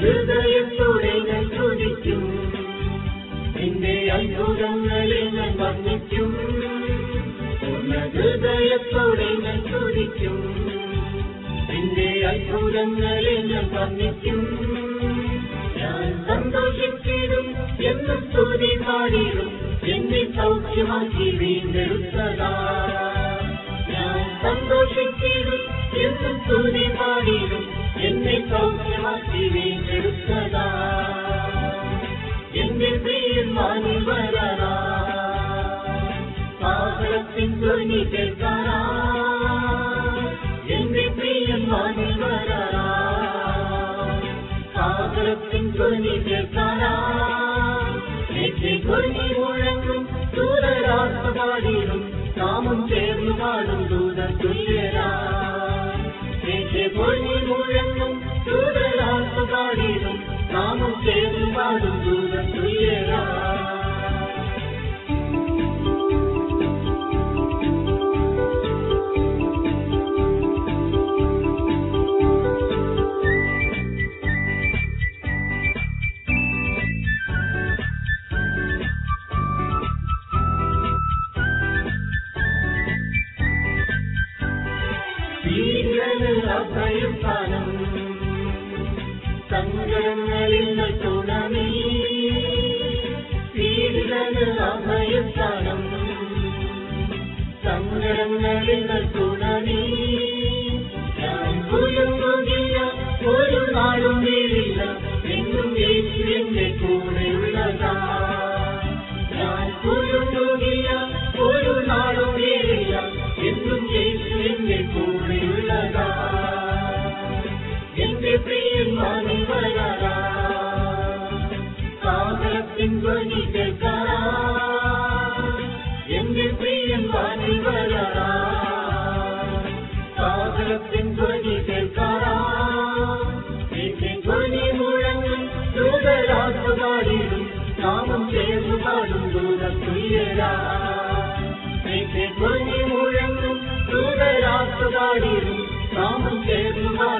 ഹൃദയത്തോടെ ഞാൻ ചോദിക്കും. നിന്റെ ഞാൻ വർണിക്കും. ഹൃദയത്തോടെ ഞാൻ ചോദിക്കും. നിന്റെ ഞാൻ വർണിക്കും. ഞാൻ സന്തോഷിച്ചിടും എന്നും സ്തുതി പാടിടും. എന്നെ സൗഖ്യമാക്കി ഞാൻ സന്തോഷിച്ചിടും എന്നും സ്തുതി പാടിടും. എന്നെ காட்டி வீட்டெடுத்ததா என் வெற்றியில் மாறி வரலா? பாவத்தின் துணி கேட்காரா என் வெற்றியில் மாறி வரலா? பாவத்தின் துணி கேட்காரா நேற்றை கொடி முழங்கும் தூதராக பாடிடும் நாமும் சேர்ந்து பாடும் தூதர் துல்லியரா நேற்றை கொடி முழங்கும் தூதர் ನಾನು ಸೇವೆ ಮಾಡುವುದು ಕ್ರಿಯೆಯ சங்கரன் അഭയസ്ഥാനം സങ്കടങ്ങളിൽ ഞാൻ ഒരു ഒരു പ്രിയൻ കേൾക്കാറാ ధ్వని మూలంగు దూరరాసుగాడిరు నామం చేరుగా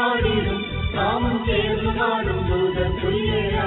നാടിനും നാമം ചേർന്ന് നാടും തുല്യരാ